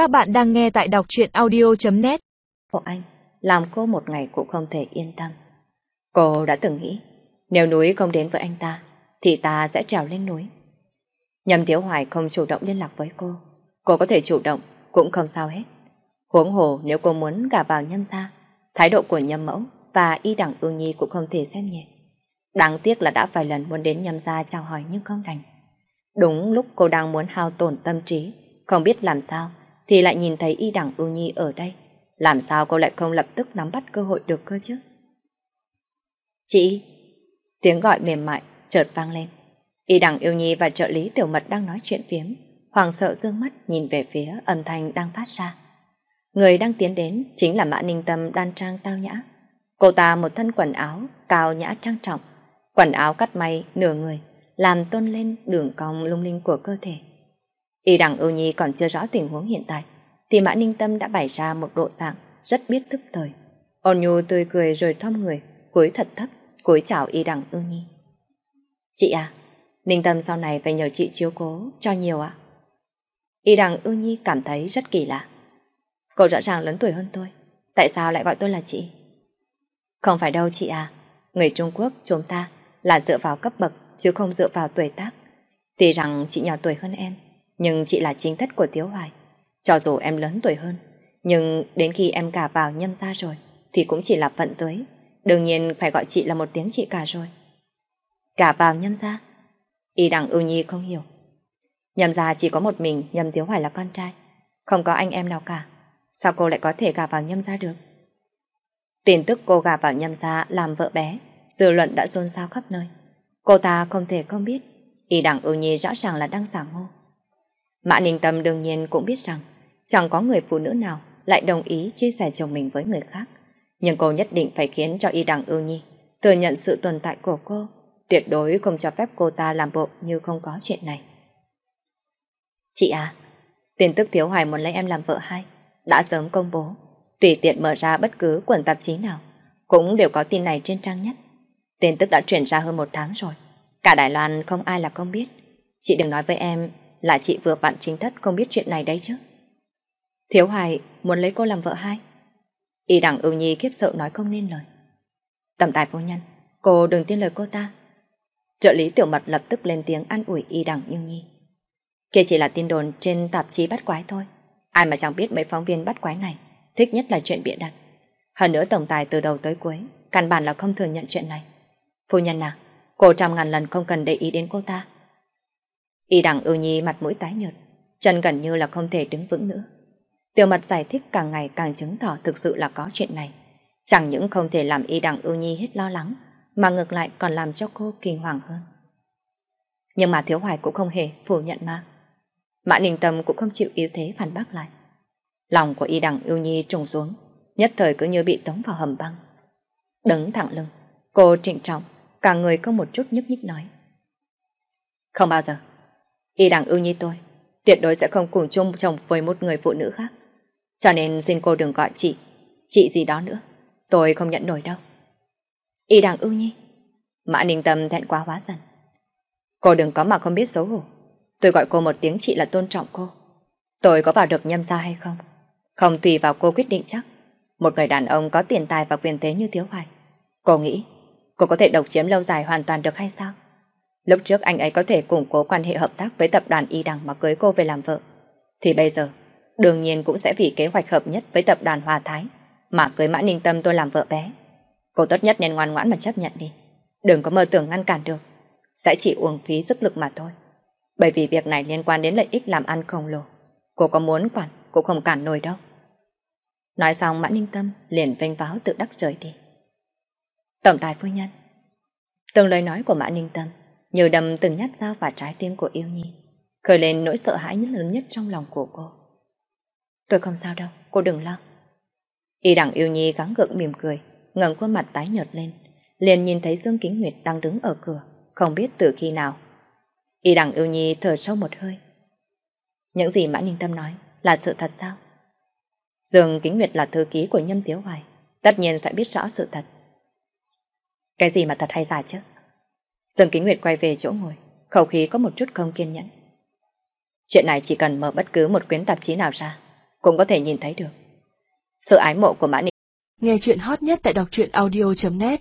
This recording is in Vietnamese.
Các bạn đang nghe tại đọc truyện audio.net Của anh, làm cô một ngày cũng không thể yên tâm. Cô đã từng nghĩ, nếu núi không đến với anh ta, thì ta sẽ trèo lên núi. Nhầm Thiếu Hoài không chủ động liên lạc với cô. Cô có thể chủ động, cũng không sao hết. Huống hồ nếu cô muốn gả vào nhâm gia, thái độ của nhâm mẫu và y đẳng ưu nhi cũng không thể xem nhẹ. Đáng tiếc là đã vài lần muốn đến nhâm gia chào hỏi nhưng không thành. Đúng lúc cô đang muốn hao tổn tâm trí, không biết làm sao, thì lại nhìn thấy y đẳng ưu nhi ở đây. Làm sao cô lại không lập tức nắm bắt cơ hội được cơ chứ? Chị! Tiếng gọi mềm mại, chợt vang lên. Y đẳng yêu nhi và trợ lý tiểu mật đang nói chuyện phiếm, hoàng sợ dương mắt nhìn về phía âm thanh đang phát ra. Người đang tiến đến chính là Mã Ninh Tâm đan trang tao nhã. Cô ta một thân quần áo cao nhã trang trọng, quần áo cắt may nửa người, làm tôn lên đường cong lung linh của cơ thể. Y đẳng ưu nhi còn chưa rõ tình huống hiện tại, thì Mã Ninh Tâm đã bày ra một độ dạng rất biết thức thời. Ôn nhu tươi cười rồi thom người, cúi thật thấp, cúi chào Y đẳng ưu nhi. Chị à, Ninh Tâm sau này phải nhờ chị chiếu cố cho nhiều ạ. Y đằng ưu nhi cảm thấy rất kỳ lạ. Cô rõ ràng lớn tuổi hơn tôi, tại sao lại gọi tôi là chị? Không phải đâu chị à, người Trung Quốc chúng ta là dựa vào cấp bậc chứ không dựa vào tuổi tác. Tuy rằng chị nhỏ tuổi hơn em, nhưng chị là chính thất của Tiếu Hoài. Cho dù em lớn tuổi hơn, nhưng đến khi em cả vào nhâm gia rồi, thì cũng chỉ là phận dưới. Đương nhiên phải gọi chị là một tiếng chị cả rồi. cả vào nhâm gia? Y đẳng ưu nhi không hiểu. Nhâm gia chỉ có một mình nhâm Tiếu Hoài là con trai, không có anh em nào cả. Sao cô lại có thể gả vào nhâm gia được? Tin tức cô gả vào nhâm gia làm vợ bé, dư luận đã xôn xao khắp nơi. Cô ta không thể không biết, y đẳng ưu nhi rõ ràng là đang giả ngô. Mã Ninh Tâm đương nhiên cũng biết rằng chẳng có người phụ nữ nào lại đồng ý chia sẻ chồng mình với người khác. Nhưng cô nhất định phải khiến cho y đằng ưu nhi thừa nhận sự tồn tại của cô, tuyệt đối không cho phép cô ta làm bộ như không có chuyện này. Chị à, tin tức Thiếu Hoài muốn lấy em làm vợ hai, đã sớm công bố, tùy tiện mở ra bất cứ quần tạp chí nào, cũng đều có tin này trên trang nhất. Tin tức đã chuyển ra hơn một tháng rồi. Cả Đài Loan không ai là không biết. Chị đừng nói với em là chị vừa bạn chính thất không biết chuyện này đấy chứ. Thiếu Hoài muốn lấy cô làm vợ hai. Y đẳng ưu nhi khiếp sợ nói không nên lời. Tầm tài vô nhân, cô đừng tin lời cô ta. Trợ lý tiểu mật lập tức lên tiếng an ủi y đẳng yêu nhi. Kia chỉ là tin đồn trên tạp chí bắt quái thôi. Ai mà chẳng biết mấy phóng viên bắt quái này, thích nhất là chuyện bịa đặt. Hơn nữa tổng tài từ đầu tới cuối, căn bản là không thừa nhận chuyện này. Phu nhân à, cô trăm ngàn lần không cần để ý đến cô ta. Y đằng ưu nhi mặt mũi tái nhợt, chân gần như là không thể đứng vững nữa. Tiểu mật giải thích càng ngày càng chứng tỏ thực sự là có chuyện này. Chẳng những không thể làm y đằng ưu nhi hết lo lắng, mà ngược lại còn làm cho cô kinh hoàng hơn. Nhưng mà Thiếu Hoài cũng không hề phủ nhận mà. Mã Ninh Tâm cũng không chịu yếu thế phản bác lại. Lòng của y đằng ưu nhi trùng xuống, nhất thời cứ như bị tống vào hầm băng. Đứng thẳng lưng, cô trịnh trọng, cả người không một chút nhúc nhích nói. Không bao giờ, y đằng ưu như tôi, tuyệt đối sẽ không cùng chung chồng với một người phụ nữ khác. Cho nên xin cô đừng gọi chị, chị gì đó nữa, tôi không nhận nổi đâu. Y đằng ưu nhi, Mã Ninh Tâm thẹn quá hóa dần. Cô đừng có mà không biết xấu hổ. Tôi gọi cô một tiếng chị là tôn trọng cô. Tôi có vào được nhâm gia hay không? Không tùy vào cô quyết định chắc. Một người đàn ông có tiền tài và quyền thế như Thiếu Hoài. Cô nghĩ cô có thể độc chiếm lâu dài hoàn toàn được hay sao? Lúc trước anh ấy có thể củng cố quan hệ hợp tác với tập đoàn Y Đằng mà cưới cô về làm vợ. Thì bây giờ, đương nhiên cũng sẽ vì kế hoạch hợp nhất với tập đoàn Hòa Thái mà cưới Mã Ninh Tâm tôi làm vợ bé. Cô tốt nhất nên ngoan ngoãn mà chấp nhận đi. Đừng có mơ tưởng ngăn cản được. Sẽ chỉ uổng phí sức lực mà thôi. Bởi vì việc này liên quan đến lợi ích làm ăn khổng lồ. Cô có muốn quản, cũng không cản nổi đâu. Nói xong Mã Ninh Tâm liền vênh váo tự đắc rời đi. Tổng tài phu nhân Từng lời nói của Mã Ninh Tâm như đâm từng nhát dao vào trái tim của yêu nhi, khởi lên nỗi sợ hãi nhất lớn nhất trong lòng của cô. Tôi không sao đâu, cô đừng lo. Y đẳng yêu nhi gắng gượng mỉm cười, ngẩng khuôn mặt tái nhợt lên, liền nhìn thấy Dương Kính Nguyệt đang đứng ở cửa, không biết từ khi nào. Y đẳng yêu nhi thở sâu một hơi. Những gì Mã Ninh Tâm nói là sự thật sao? Dương Kính Nguyệt là thư ký của Nhâm Tiếu Hoài, tất nhiên sẽ biết rõ sự thật. Cái gì mà thật hay giả chứ? Dương Kính Nguyệt quay về chỗ ngồi, khẩu khí có một chút không kiên nhẫn. Chuyện này chỉ cần mở bất cứ một quyển tạp chí nào ra, cũng có thể nhìn thấy được. Sự ái mộ của Mã Ninh. Nghe chuyện hot nhất tại đọc truyện audio.net